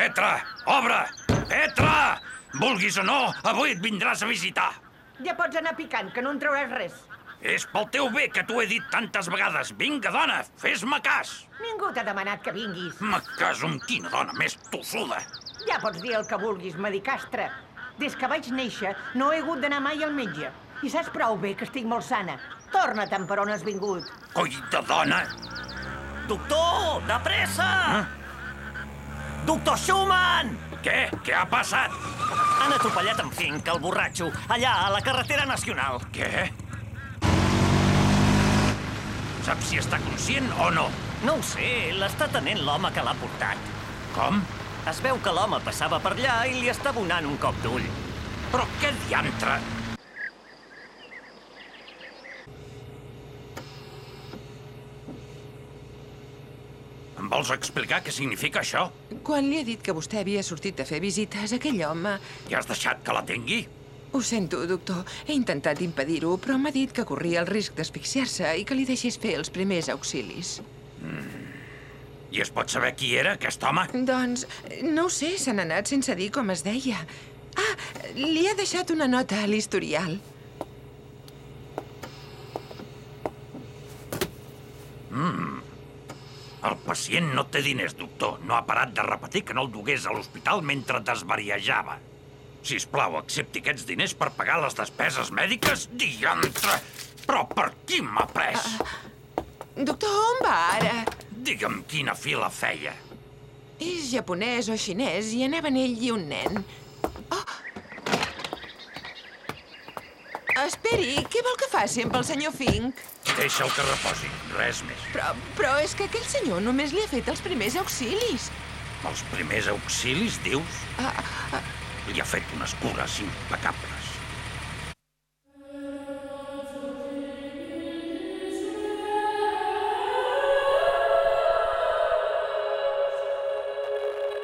Petra, obre! Petra! Vulguis o no, avui et vindràs a visitar. Ja pots anar picant, que no en trauràs res. És pel teu bé que t'ho he dit tantes vegades. Vinga, dona, fes-me cas. Ningú t'ha demanat que vinguis. Me caso amb quina dona més tossuda. Ja pots dir el que vulguis, medicastre. Des que vaig néixer no he hagut d'anar mai al metge. I saps prou bé que estic molt sana. Torna-te'n per on has vingut. Coi de dona! Doctor, de pressa! Eh? Doctor Schumann! Què? Què ha passat? Han atropellat en Fink, el borratxo, allà, a la carretera nacional. Què? Saps si està conscient o no? No ho sé, l'està tenent l'home que l'ha portat. Com? Es veu que l'home passava per allà i li està donant un cop d'ull. Però què diantre? Vols explicar què significa això? Quan li he dit que vostè havia sortit a fer visites, aquell home... I has deixat que la tingui? Ho sento, doctor. He intentat impedir-ho, però m'ha dit que corria el risc d'asfixiar-se i que li deixés fer els primers auxilis. I es pot saber qui era, aquest home? Doncs, no ho sé, se n'ha anat sense dir com es deia. Ah, li ha deixat una nota a l'historial. El pacient no té diners, doctor. No ha parat de repetir que no el dugués a l'hospital mentre desvariejava. Si us plau, accepti aquests diners per pagar les despeses mèdiques? Diantre! Però per qui m'ha pres? Doctor, on va ara? Digue'm quina fila feia. És japonès o xinès i anaven ell i un nen. Oh! Esperi, què vol que faci amb el senyor Fink? Deixa'l que reposi, res més. Però, però és que aquell senyor només li ha fet els primers auxilis. Els primers auxilis, dius? Ah, ah, Li ha fet unes cures impecables.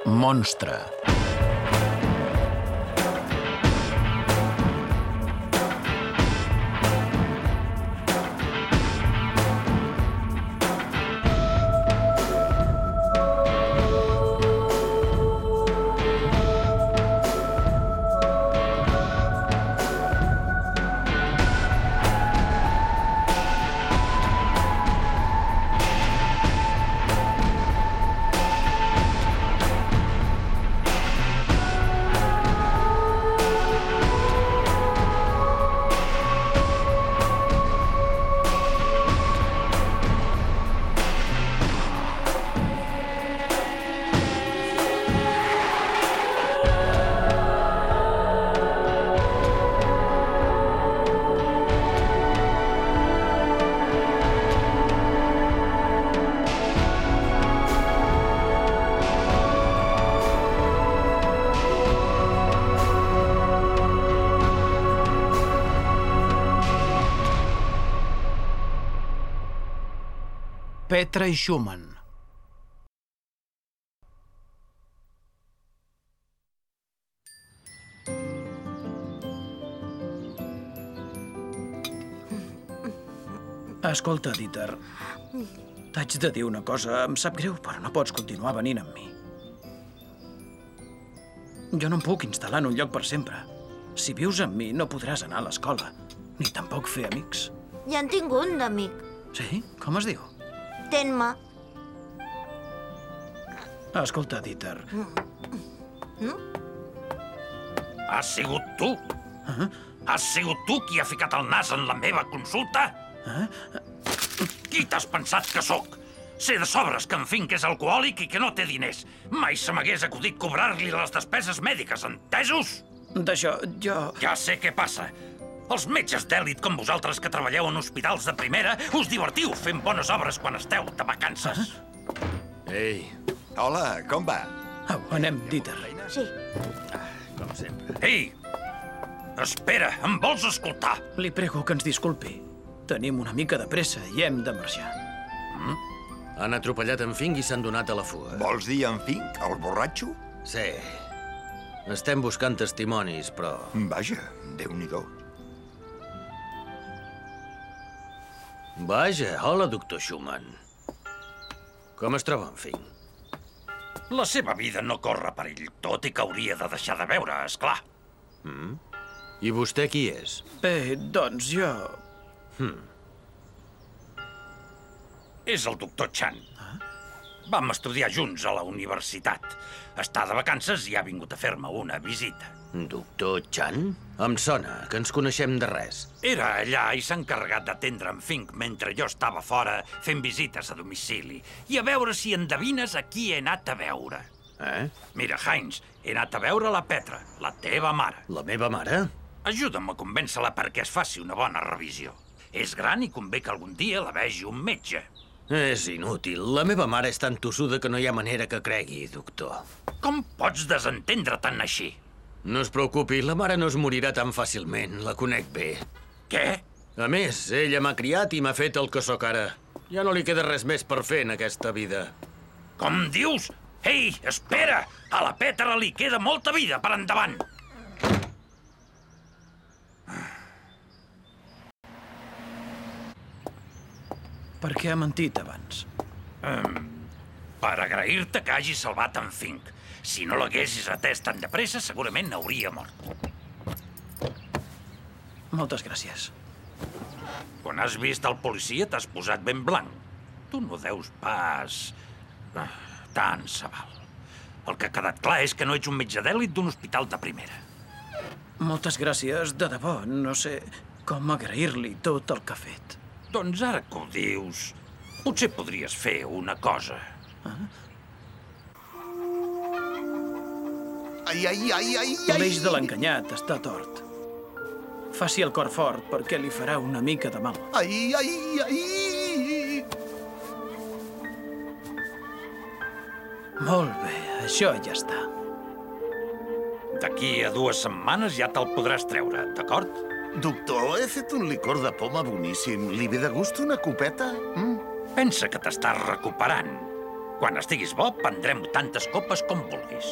Monstre. Petra Schumann. Escolta, Dieter, t'haig de dir una cosa. Em sap greu, però no pots continuar venint amb mi. Jo no em puc instal·lar en un lloc per sempre. Si vius amb mi, no podràs anar a l'escola, ni tampoc fer amics. Ja en tinc un d'amic. Sí? Com es diu? Ten-me. Escolta, Dieter, Has sigut tu? Has sigut tu qui ha ficat el nas en la meva consulta? Qui t'has pensat que sóc? Sé de sobres que en Fink és alcohòlic i que no té diners. Mai se m'hagués acudit cobrar-li les despeses mèdiques, entesos? d'això, jo... Ja sé què passa. Els metges d'èlit com vosaltres que treballeu en hospitals de primera us divertiu fent bones obres quan esteu de vacances. Ei, hola, com va? Au, anem, Dieter. Sí. Com sempre. Ei! Espera, em vols escoltar? Li prego que ens disculpi. Tenim una mica de pressa i hem de marxar. Han atropellat en Fink i s'han donat a la fuga. Vols dir en Fink, el borratxo? Sí. Estem buscant testimonis, però... Vaja, déu-n'hi-do. Vaja, hola, doctor Schumann. Com es troba en Fink? La seva vida no corre perill, tot i que hauria de deixar de veure, és clar. I vostè qui és? Bé, doncs jo... És el doctor Chan. Vam estudiar junts a la universitat. Està de vacances i ha vingut a fer-me una visita. Doctor Chan? Em sona, que ens coneixem de res. Era allà i s'ha encarregat d'atendre en Fink mentre jo estava fora fent visites a domicili. I a veure si endevines a qui he anat a veure. Eh? Mira, Heinz, he anat a veure la Petra, la teva mare. La meva mare? Ajuda'm a convèncer-la perquè es faci una bona revisió. És gran i convé que algun dia la vegi un metge. És inútil. La meva mare és tan tossuda que no hi ha manera que cregui, doctor. Com pots desentendre tant així? No es preocupi, la mare no es morirà tan fàcilment. La conec bé. Què? A més, ella m'ha criat i m'ha fet el que sóc ara. Ja no li queda res més per fer en aquesta vida. Com dius? Ei, espera! A la Petra li queda molta vida per endavant. Per què ha mentit abans? Per agrair-te que hagis salvat en Fink. Si no l'haguessis atès tan de pressa, segurament hauria mort. Moltes gràcies. Quan has vist el policia t'has posat ben blanc. Tu no deus pas... Ah, tant se val. El que ha quedat clar és que no ets un metge d'èlit d'un hospital de primera. Moltes gràcies, de debò. No sé com agrair-li tot el que ha fet. Doncs ara que ho dius, potser podries fer una cosa. Ai, ai, ai, ai, ai. L'eix de l'encanyat està tort. Faci el cor fort perquè li farà una mica de mal. Ai, ai, ai. Molt bé, això ja està. D'aquí a dues setmanes ja te'l podràs treure, d'acord? Doctor, he fet un licor de poma boníssim. Li ve de gust una copeta? Mm? Pensa que t'estàs recuperant. Quan estiguis bo, prendrem tantes copes com vulguis.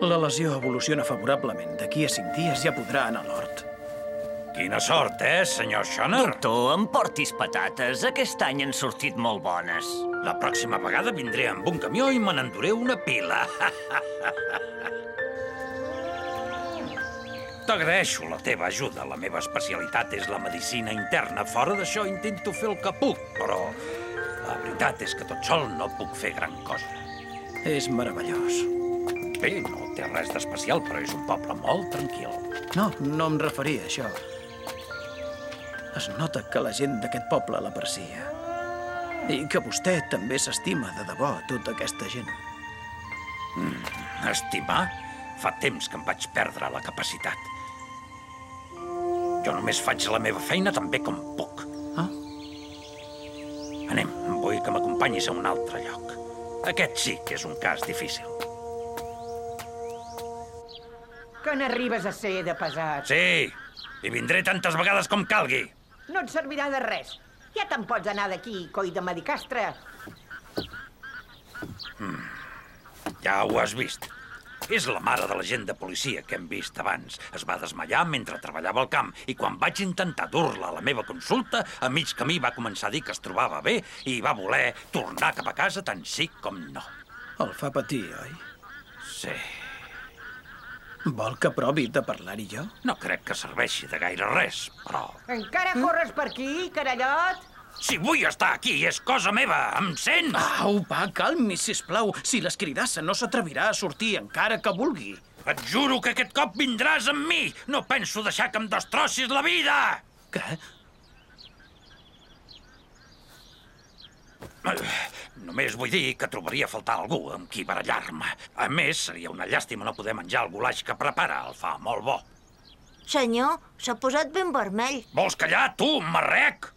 La lesió evoluciona favorablement. D'aquí a cinc dies ja podrà anar a l'hort. Quina sort, eh, senyor Schoner? Doctor, em portis patates. Aquest any han sortit molt bones. La pròxima vegada vindré amb un camió i me n'enduré una pila. T'agraeixo la teva ajuda. La meva especialitat és la medicina interna. Fora d'això intento fer el que puc, però la veritat és que tot sol no puc fer gran cosa. És meravellós. Bé, no té res d'especial, però és un poble molt tranquil. No, no em referia a això. Es nota que la gent d'aquest poble l'aprecia. I que vostè també s'estima de debò tota aquesta gent. Estimar? Fa temps que em vaig perdre la capacitat. Jo només faig la meva feina tan bé com puc. Ah? Anem, vull que m'acompanyis a un altre lloc. Aquest sí que és un cas difícil. Que n'arribes a ser de pesat. Sí, i vindré tantes vegades com calgui. No et servirà de res. Ja te'n pots anar d'aquí, coi de medicastre. Ja ho has vist. És la mare de l'agent de policia que hem vist abans. Es va desmaiar mentre treballava al camp i quan vaig intentar dur-la a la meva consulta, a mig camí va començar a dir que es trobava bé i va voler tornar cap a casa tant sí com no. El fa patir, oi? Sí, Vol que provi de parlar-hi jo? no crec que serveixi de gaire res, però... Encara corres per aquí, carallot? Si vull estar aquí és cosa meva, em sents? Au, va, calmi, sisplau. Si l'escridassa no s'atrevirà a sortir encara que vulgui. Et juro que aquest cop vindràs amb mi. No penso deixar que em destrossis la vida. Què? Només vull dir que trobaria a faltar algú amb qui barallar-me. A més, seria una llàstima no poder menjar el goulash que prepara. El fa molt bo. Senyor, s'ha posat ben vermell. Vols callar, tu, marrec?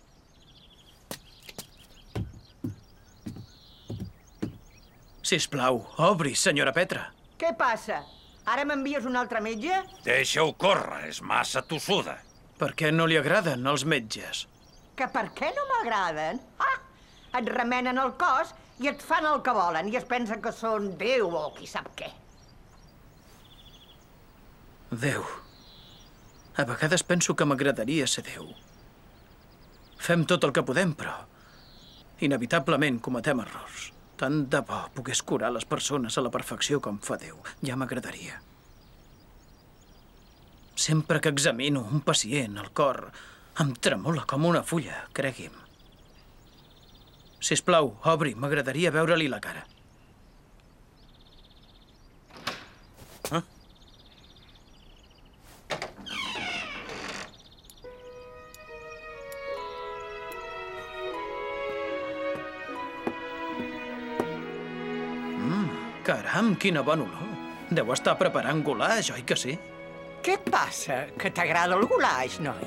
Sisplau, obri, senyora Petra. Què passa? Ara m'envies un altre metge? Deixa-ho córrer, és massa tossuda. Per què no li agraden els metges? Que per què no m'agraden? Ah! Et remenen el cos i et fan el que volen i es pensen que són Déu o qui sap què. Déu. A vegades penso que m'agradaria ser Déu. Fem tot el que podem, però inevitablement cometem errors. Tant de bo pogués curar les persones a la perfecció com fa Déu. Ja m'agradaria. Sempre que examino un pacient, el cor em tremola com una fulla, cregui'm. Si us plau, obri, m'agradaria veure-li la cara. Caram, quina bona olor. Deu estar preparant goulash, oi que sí? Què et passa? Que t'agrada el goulash, noi?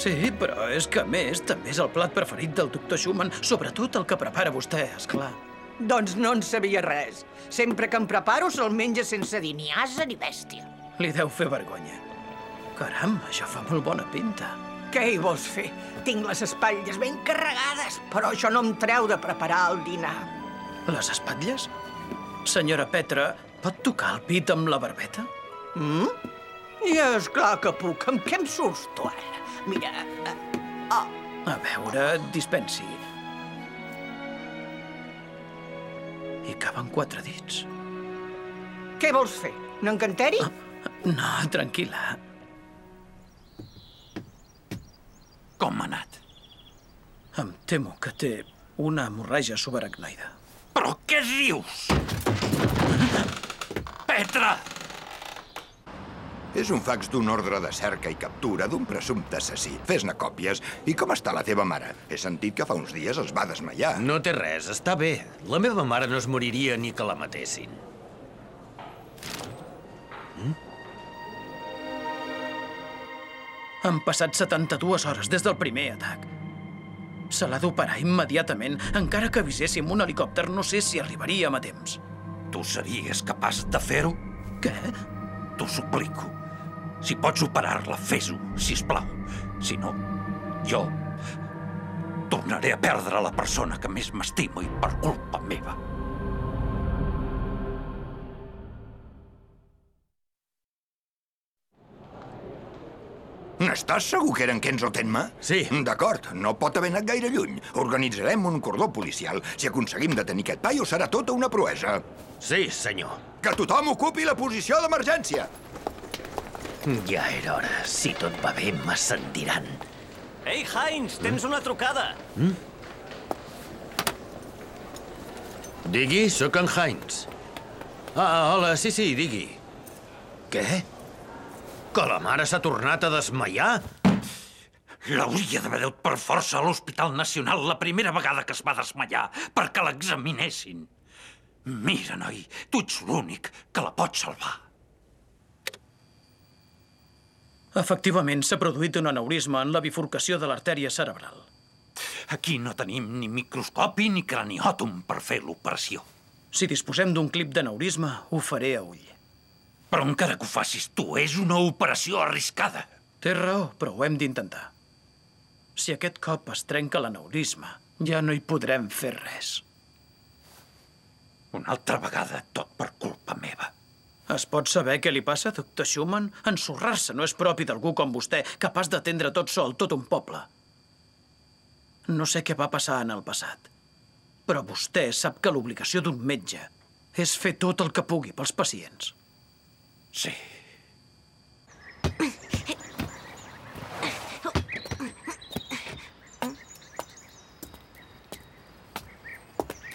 Sí, però és que, a més, també és el plat preferit del doctor Schumann, sobretot el que prepara vostè, és clar. Doncs no en sabia res. Sempre que em preparo se'l menja sense dir ni asa ni bèstia. Li deu fer vergonya. Caram, això fa molt bona pinta. Què hi vols fer? Tinc les espatlles ben carregades, però això no em treu de preparar el dinar. Les espatlles? Senyora Petra, pot tocar el pit amb la barbeta? Mm? I és clar que puc. Amb què em surts tu ara? Mira... eh, Oh, A veure, dispensi. Hi caben quatre dits. què vols fer? No encanteri? No, tranquil·la. Com ha anat? Em temo que té una hemorràgia subaracnoide. Però què dius? Petra! És un fax d'un ordre de cerca i captura d'un presumpte assassí. Fes-ne còpies. I com està la teva mare? He sentit que fa uns dies es va desmaiar. No té res, està bé. La meva mare no es moriria ni que la matessin. Han passat 72 hores des del primer atac. Se l'ha d'operar immediatament. Encara que aviséssim un helicòpter, no sé si arribaríem a temps. Tu series capaç de fer-ho? Què? T'ho suplico. Si pots operar-la, fes-ho, si plau. Si no, jo tornaré a perdre la persona que més m'estimo i per culpa meva. N'estàs segur que eren Kenzo Tenma? Sí. D'acord, no pot haver anat gaire lluny. Organitzarem un cordó policial. Si aconseguim detenir aquest paio, serà tota una proesa. Sí, senyor. Que tothom ocupi la posició d'emergència. Ja era hora. Si tot va bé, m'ascendiran. Ei, Heinz, tens una trucada. Digui, sóc en Heinz. Ah, hola, sí, sí, digui. Què? Que la mare s'ha tornat a desmaiar? L'hauria d'haver dut per força a l'Hospital Nacional la primera vegada que es va desmaiar perquè l'examinessin. Mira, noi, tu ets l'únic que la pot salvar. Efectivament, s'ha produït un aneurisma en la bifurcació de l'artèria cerebral. Aquí no tenim ni microscopi ni craniòtom per fer l'operació. Si disposem d'un clip d'aneurisma, ho faré a ull. Però encara que ho facis tu, és una operació arriscada. Té raó, però ho hem d'intentar. Si aquest cop es trenca l'aneurisma, ja no hi podrem fer res. Una altra vegada, tot per culpa meva. Es pot saber què li passa, doctor Schumann? Ensorrar-se no és propi d'algú com vostè, capaç d'atendre tot sol tot un poble. No sé què va passar en el passat, però vostè sap que l'obligació d'un metge és fer tot el que pugui pels pacients. Sí.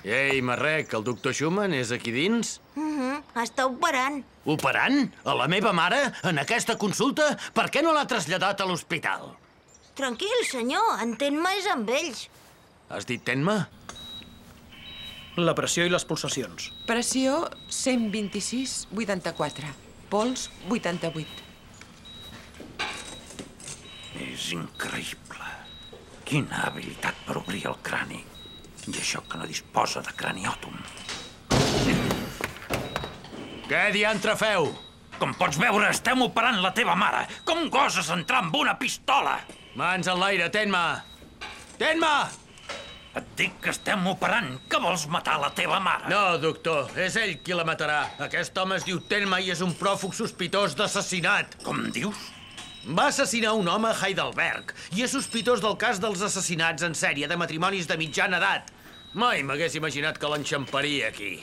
Ei, Marrec, el doctor Schumann és aquí dins? Mm -hmm. Està operant. Operant? A la meva mare? En aquesta consulta? Per què no l'ha traslladat a l'hospital? Tranquil, senyor, entén-me és amb ells. Has dit Tenma? La pressió i les pulsacions. Pressió 126-84. Pols 88. És increïble. Quina habilitat per obrir el crani. I això que no disposa de craniòtom. Què diantre feu? Com pots veure, estem operant la teva mare. Com goses entrar amb una pistola? Mans en l'aire, ten-me! Ten-me! Et dic que estem operant, que vols matar la teva mare. No, doctor, és ell qui la matarà. Aquest home es diu Tenma i és un pròfug sospitós d'assassinat. Com dius? Va assassinar un home a Heidelberg i és sospitós del cas dels assassinats en sèrie de matrimonis de mitjana edat. Mai m'hagués imaginat que l'enxamparia aquí.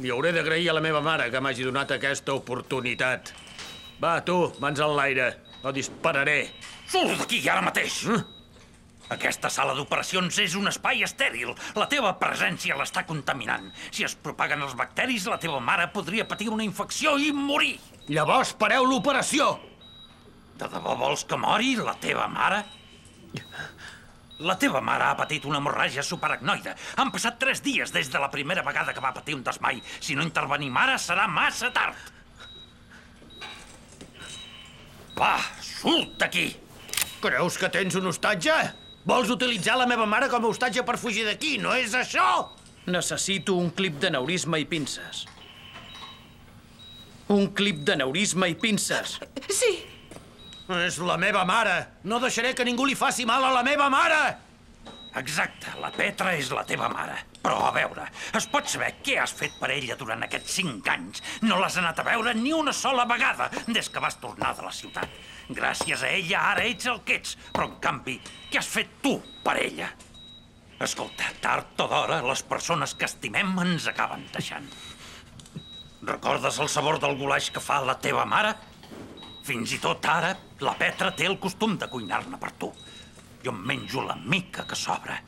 Li hauré d'agrair a la meva mare que m'hagi donat aquesta oportunitat. Va, tu, mans en l'aire. No dispararé. Surt d'aquí ara mateix! Mm? Aquesta sala d'operacions és un espai estèril. La teva presència l'està contaminant. Si es propaguen els bacteris, la teva mare podria patir una infecció i morir. Llavors pareu l'operació! De debò vols que mori la teva mare? La teva mare ha patit una hemorràgia superacnoide. Han passat tres dies des de la primera vegada que va patir un desmai. Si no intervenim ara, serà massa tard. Va, surt d'aquí! Creus que tens un hostatge? Vols utilitzar la meva mare com a hostatge per fugir d'aquí, no és això? Necessito un clip d'aneurisma i pinces. Un clip d'aneurisma i pinces. Sí. És la meva mare. No deixaré que ningú li faci mal a la meva mare. Exacte, la Petra és la teva mare. Però, a veure, es pot saber què has fet per ella durant aquests cinc anys? No l'has anat a veure ni una sola vegada des que vas tornar de la ciutat. Gràcies a ella ara ets el que ets, però en canvi, què has fet tu per ella? Escolta, tard o d'hora, les persones que estimem ens acaben deixant. Recordes el sabor del gulaix que fa la teva mare? Fins i tot ara, la Petra té el costum de cuinar-ne per tu. Jo em menjo la mica que sobra.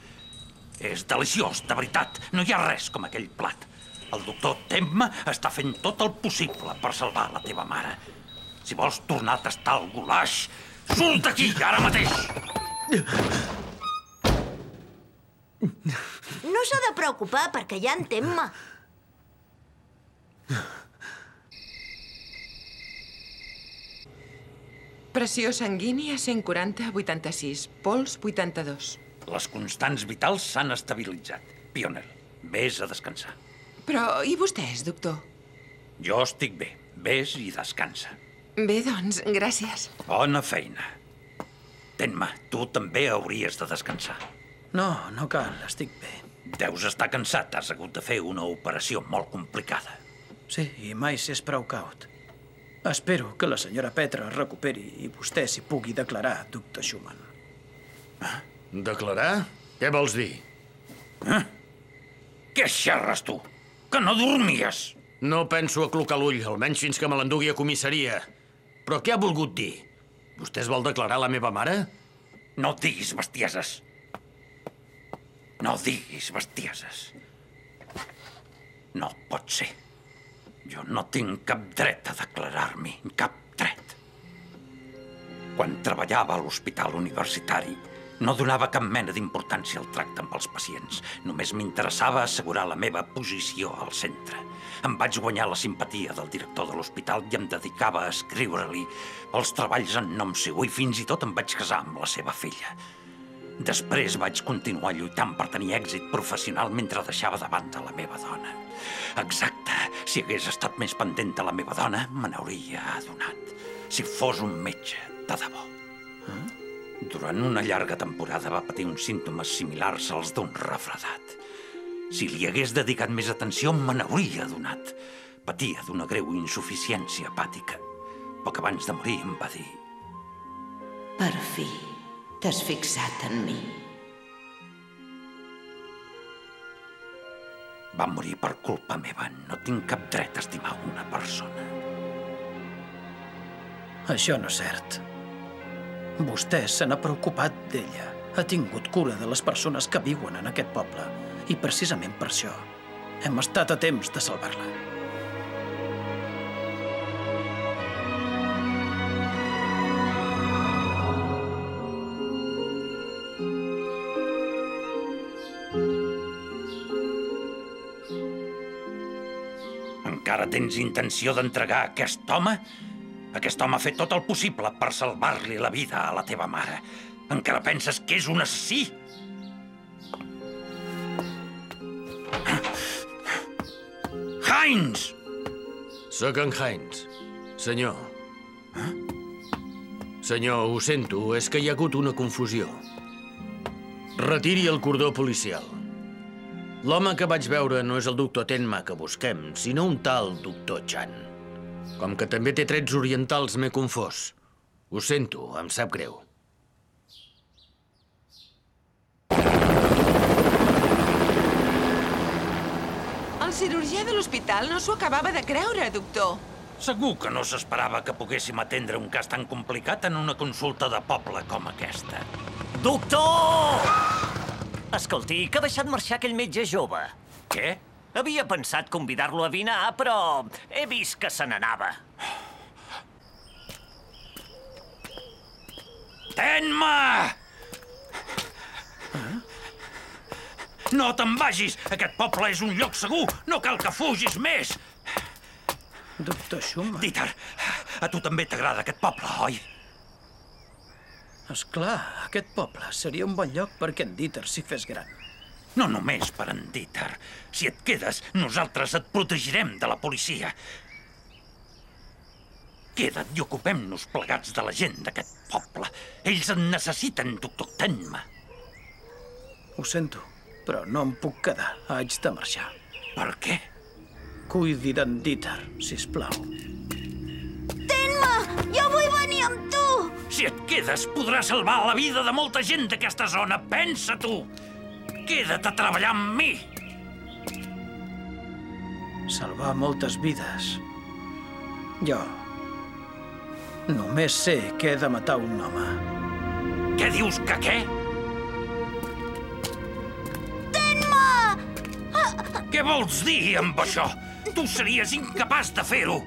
És deliciós, de veritat. No hi ha res com aquell plat. El doctor Temma està fent tot el possible per salvar la teva mare. Si vols tornar a tastar el gulaix, surt d'aquí, ara mateix! No s'ha de preocupar perquè ja en Temma. Pressió sanguínia 140-86, pols 82. Les constants vitals s'han estabilitzat. Pioner, vés a descansar. Però i vostès, doctor? Jo estic bé. Vés i descansa. Bé, doncs, gràcies. Bona feina. Tenma, tu també hauries de descansar. No, no cal, estic bé. Deus estar cansat, has hagut de fer una operació molt complicada. Sí, i mai s'és prou caut. Espero que la senyora Petra es recuperi i vostè s'hi pugui declarar, doctor Schumann. Declarar? Què vols dir? Eh? Què xerres, tu? Que no dormies? No penso aclocar l'ull, almenys fins que me l'endugui a comissaria. Però què ha volgut dir? Vostè es vol declarar la meva mare? No diguis bestieses. No diguis bestieses. No pot ser. Jo no tinc cap dret a declarar-m'hi, cap dret. Quan treballava a l'hospital universitari, no donava cap mena d'importància al tracte amb els pacients. Només m'interessava assegurar la meva posició al centre. Em vaig guanyar la simpatia del director de l'hospital i em dedicava a escriure-li els treballs en nom seu i fins i tot em vaig casar amb la seva filla. Després vaig continuar lluitant per tenir èxit professional mentre deixava de banda la meva dona. Exacte. Si hagués estat més pendent de la meva dona, me n'hauria adonat. Si fos un metge, de debò. Eh? Durant una llarga temporada va patir uns símptomes similars als d'un refredat. Si li hagués dedicat més atenció, me n'hauria adonat. Patia d'una greu insuficiència hepàtica. Poc abans de morir em va dir... Per fi, t'has fixat en mi. Va morir per culpa meva. No tinc cap dret a estimar una persona. Això no és cert. Vostè se n'ha preocupat d'ella. Ha tingut cura de les persones que viuen en aquest poble. I precisament per això hem estat a temps de salvar-la. Encara tens intenció d'entregar aquest home? Aquest home ha fet tot el possible per salvar-li la vida a la teva mare. Encara penses que és un assassí? Heinz! Sóc en Heinz. Senyor. Eh? Senyor, ho sento, és que hi ha hagut una confusió. Retiri el cordó policial. L'home que vaig veure no és el doctor Tenma que busquem, sinó un tal doctor Chan. Com que també té trets orientals, m'he confós. Ho sento, em sap greu. cirurgià de l'hospital no s'ho acabava de creure, doctor. Segur que no s'esperava que poguéssim atendre un cas tan complicat en una consulta de poble com aquesta. Doctor! Escolti, que ha deixat marxar aquell metge jove. Què? Havia pensat convidar-lo a dinar, però he vist que se n'anava. Ten-me! No te'n vagis! Aquest poble és un lloc segur! No cal que fugis més! Doctor Schumann... Dieter, a tu també t'agrada aquest poble, oi? És clar, aquest poble seria un bon lloc perquè en Dieter s'hi fes gran. No només per en Dieter. Si et quedes, nosaltres et protegirem de la policia. Queda't i ocupem-nos plegats de la gent d'aquest poble. Ells en necessiten, doctor Tenma. Ho sento, però no em puc quedar. Haig de marxar. Per què? Cuidi d'en Dieter, sisplau. Ten-me! Jo vull venir amb tu! Si et quedes, podràs salvar la vida de molta gent d'aquesta zona. Pensa tu! Queda't a treballar amb mi! Salvar moltes vides. Jo només sé que he de matar un home. Què dius que què? Ten-me! Què vols dir amb això? Tu series incapaç de fer-ho.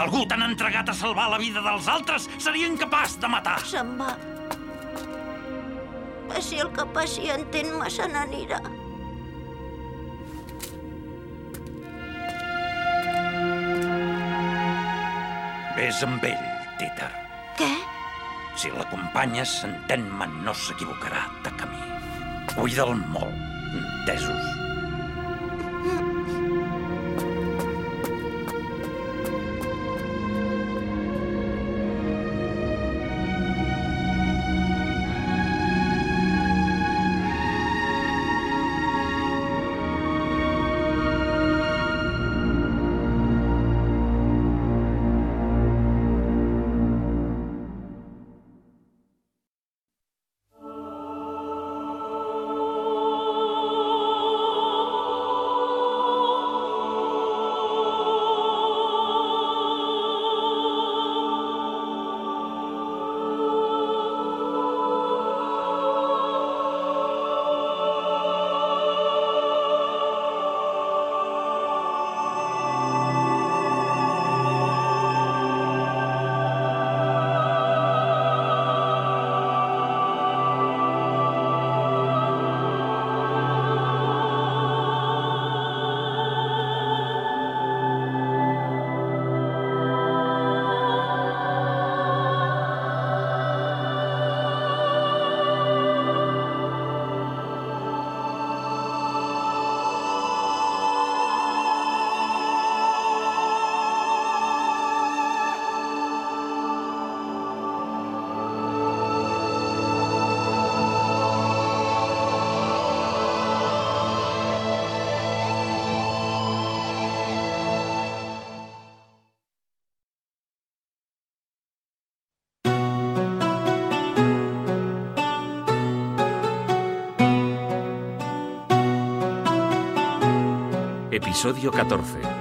Algú tan entregat a salvar la vida dels altres seria incapaç de matar. Se'n va. Passi el que passi, entén-me, se n'anirà. Ves amb ell, Dieter. Què? Si l'acompanyes, entén-me, no s'equivocarà de camí. Cuida'l molt, entesos? Episodio 14.